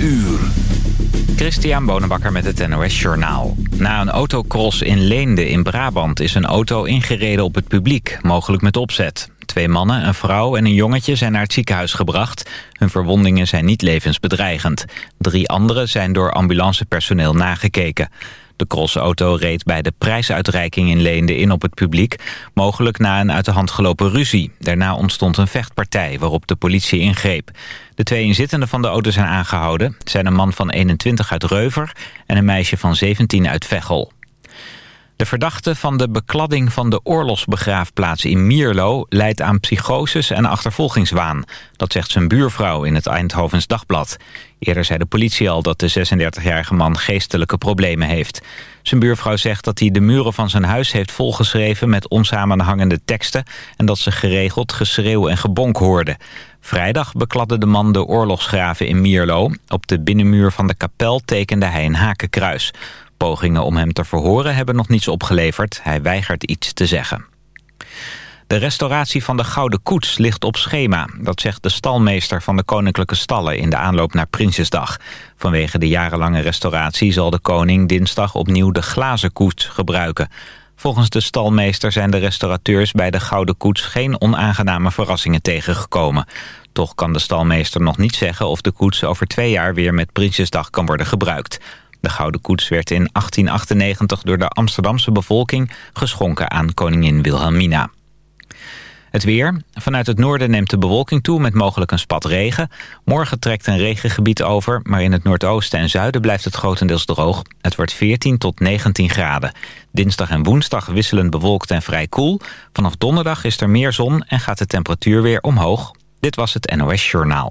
uur. Christian Bonenbakker met het NOS Journaal. Na een autocross in Leende in Brabant is een auto ingereden op het publiek, mogelijk met opzet. Twee mannen, een vrouw en een jongetje zijn naar het ziekenhuis gebracht. Hun verwondingen zijn niet levensbedreigend. Drie anderen zijn door ambulancepersoneel nagekeken. De crossauto reed bij de prijsuitreiking in Leende in op het publiek... mogelijk na een uit de hand gelopen ruzie. Daarna ontstond een vechtpartij waarop de politie ingreep. De twee inzittenden van de auto zijn aangehouden. Zijn een man van 21 uit Reuver en een meisje van 17 uit Veghel. De verdachte van de bekladding van de oorlogsbegraafplaats in Mierlo... leidt aan psychoses en achtervolgingswaan. Dat zegt zijn buurvrouw in het Eindhovens Dagblad. Eerder zei de politie al dat de 36-jarige man geestelijke problemen heeft. Zijn buurvrouw zegt dat hij de muren van zijn huis heeft volgeschreven... met onsamenhangende teksten... en dat ze geregeld geschreeuw en gebonk hoorden. Vrijdag bekladde de man de oorlogsgraven in Mierlo. Op de binnenmuur van de kapel tekende hij een hakenkruis. Pogingen om hem te verhoren hebben nog niets opgeleverd. Hij weigert iets te zeggen. De restauratie van de Gouden Koets ligt op schema. Dat zegt de stalmeester van de Koninklijke Stallen in de aanloop naar Prinsjesdag. Vanwege de jarenlange restauratie zal de koning dinsdag opnieuw de glazen koets gebruiken. Volgens de stalmeester zijn de restaurateurs bij de Gouden Koets geen onaangename verrassingen tegengekomen. Toch kan de stalmeester nog niet zeggen of de koets over twee jaar weer met Prinsjesdag kan worden gebruikt. De Gouden Koets werd in 1898 door de Amsterdamse bevolking geschonken aan koningin Wilhelmina. Het weer. Vanuit het noorden neemt de bewolking toe met mogelijk een spat regen. Morgen trekt een regengebied over, maar in het noordoosten en zuiden blijft het grotendeels droog. Het wordt 14 tot 19 graden. Dinsdag en woensdag wisselend bewolkt en vrij koel. Vanaf donderdag is er meer zon en gaat de temperatuur weer omhoog. Dit was het NOS Journaal.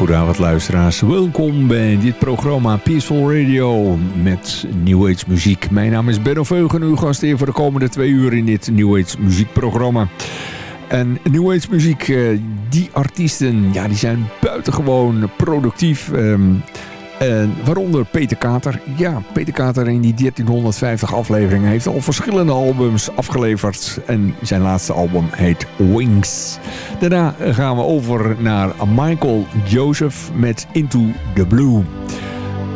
Hele goede avond luisteraars. Welkom bij dit programma Peaceful Radio met New Age muziek. Mijn naam is Benno Veugen, uw gast hier voor de komende twee uur in dit New Age muziekprogramma. En New Age muziek, eh, die artiesten, ja, die zijn buitengewoon productief. Ehm, en waaronder Peter Kater. Ja, Peter Kater in die 1350 afleveringen heeft al verschillende albums afgeleverd. En zijn laatste album heet Wings. Daarna gaan we over naar Michael Joseph met Into the Blue.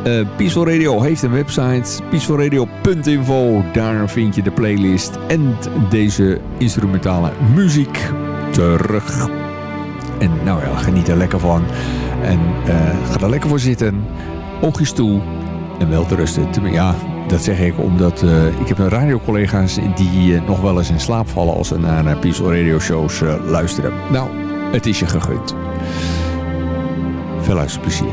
Uh, Peaceful Radio heeft een website, peacefulradio.info. Daar vind je de playlist en deze instrumentale muziek terug. En nou ja, geniet er lekker van. En uh, ga er lekker voor zitten oogjes toe en wel te rusten. Ja, dat zeg ik omdat uh, ik heb een radiocollega's die uh, nog wel eens in slaap vallen als ze naar, naar Peaceful Radio shows uh, luisteren. Nou, het is je gegund. Veel luisterplezier.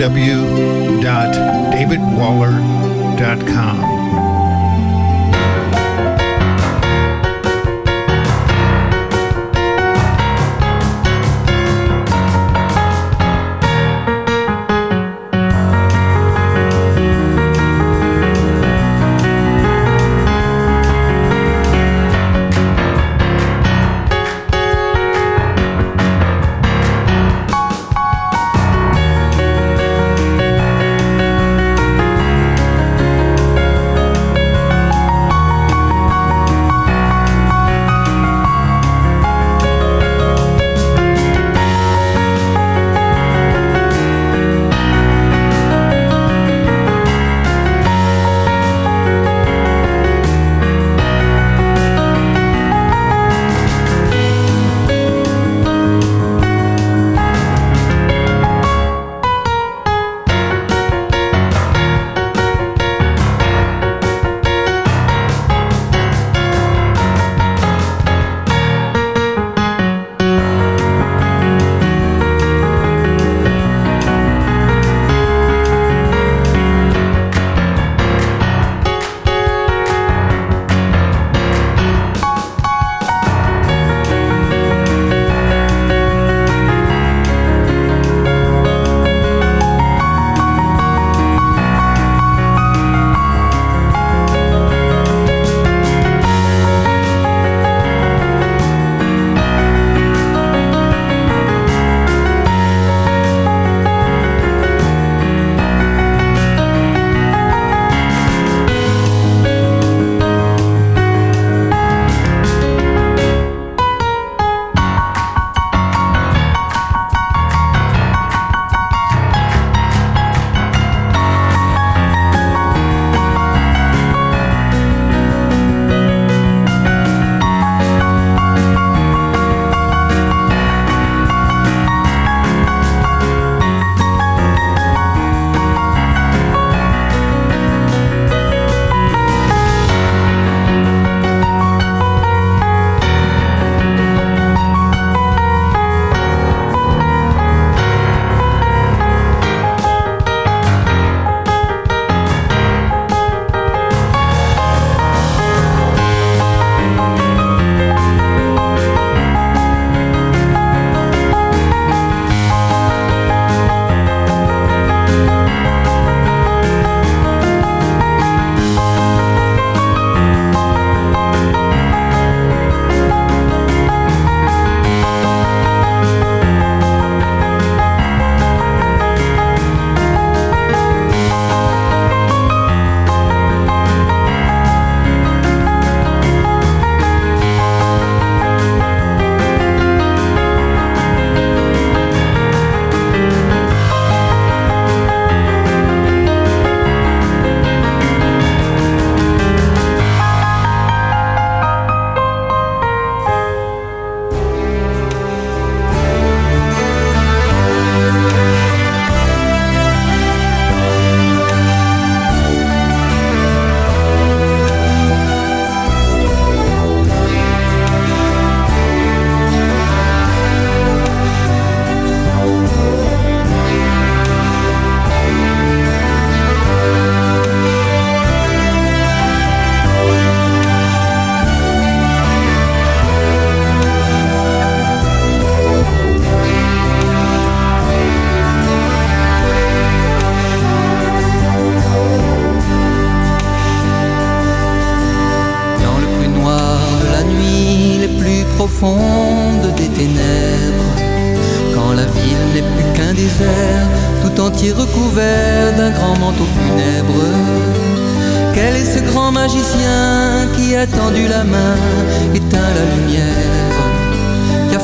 www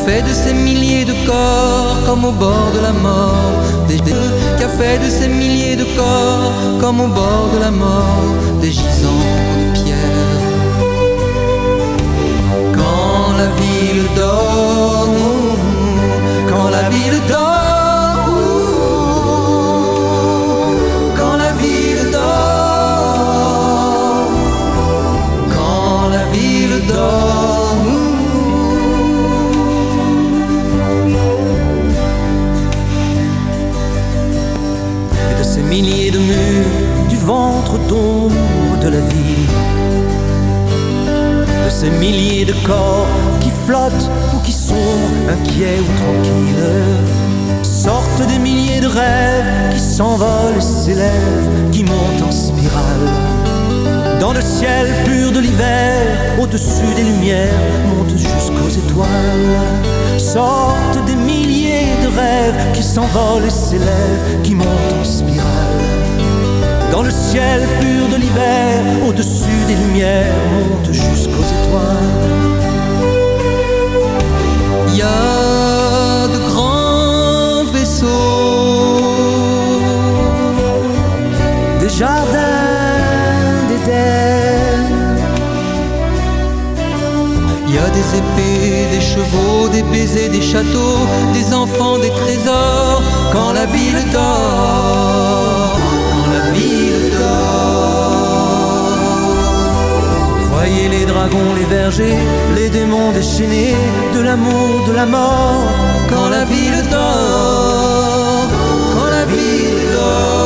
fait de ces milliers de corps comme au bord de la mort. Des qui a fait de ces milliers de corps comme au bord de la mort. Des gisants de pierre. Quand la ville dort, ces milliers de corps qui flottent ou qui sont inquiets ou tranquilles. Sortent des milliers de rêves qui s'envolent et s'élèvent, qui montent en spirale. Dans le ciel pur de l'hiver, au-dessus des lumières, montent jusqu'aux étoiles. Sortent des milliers de rêves qui s'envolent et s'élèvent, qui montent en spirale. Dans le ciel pur de l'hiver, au-dessus des lumières, montent jusqu'aux étoiles. Il y a de grands vaisseaux, des jardins d'Éden. Il y a des épées, des chevaux, des baisers, des châteaux, des enfants, des trésors, quand la ville dort, Les dragons, les vergers, les démons déchaînés, de l'amour, de la mort, quand la ville dort, quand la ville dort.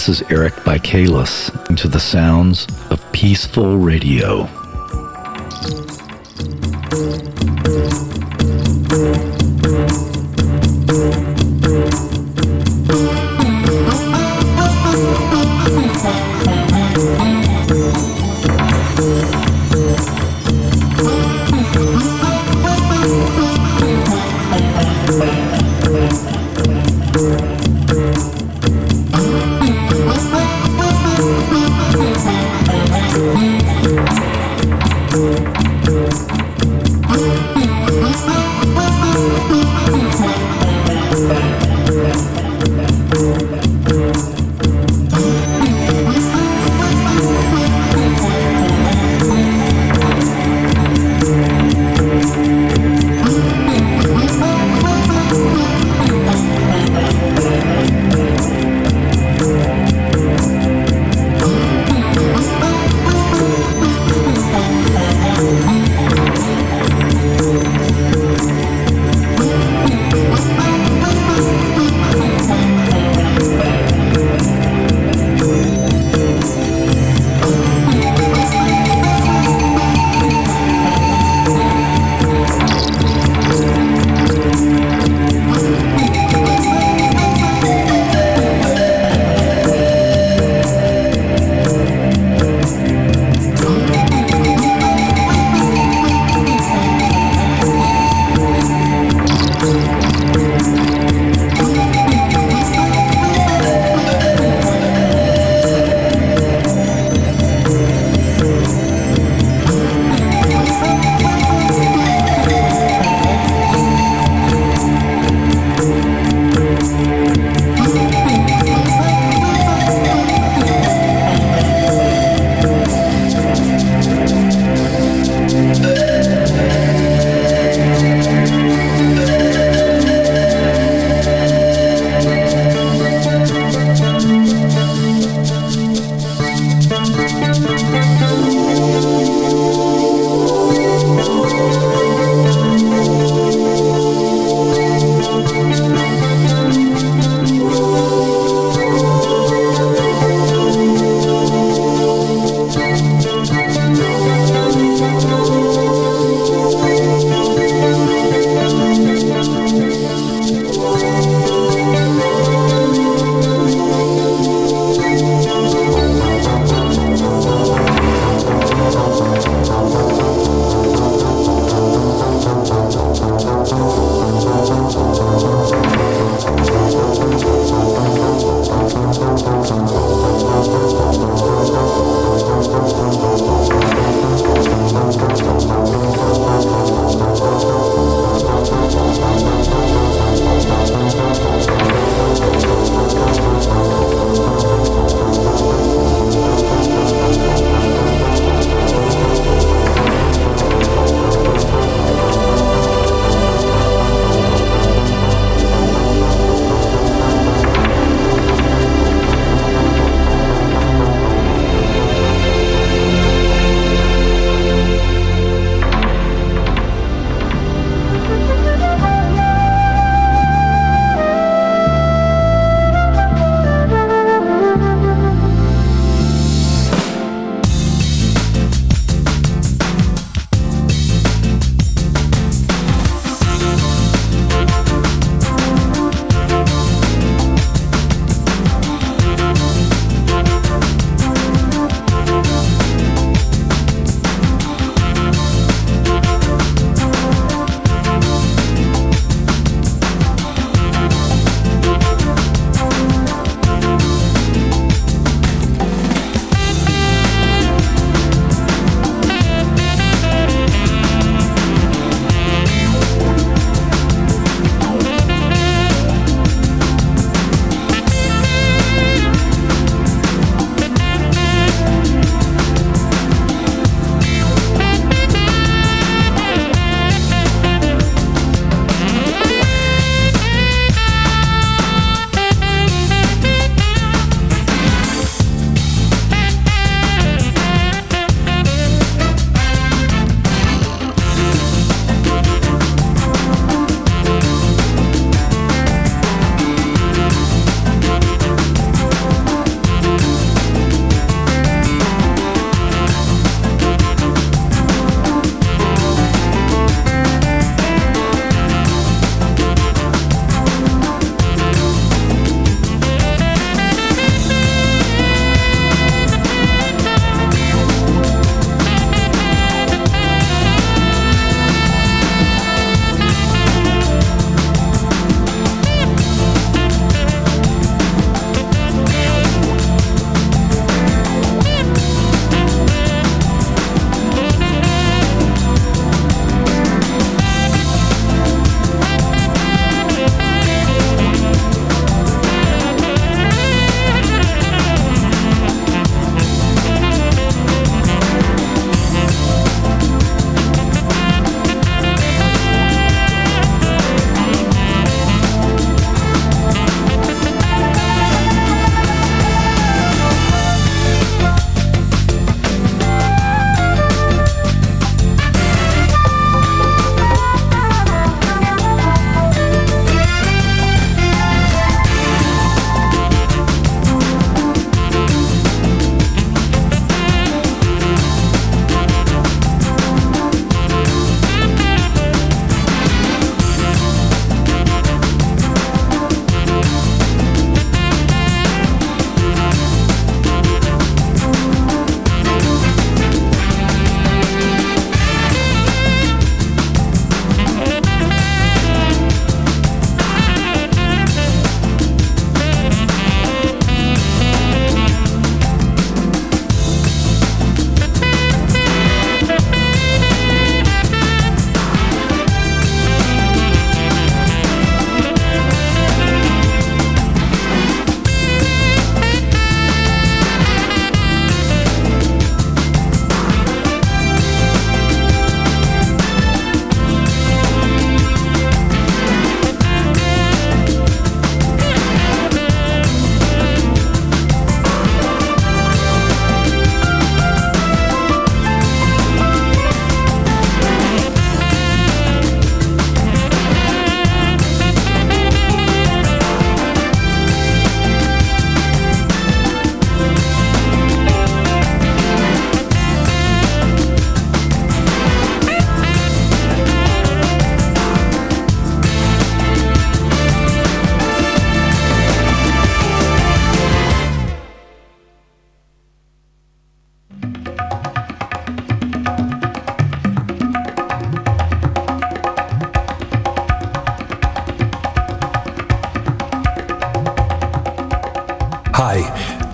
This is Eric Bikalis into the sounds of peaceful radio.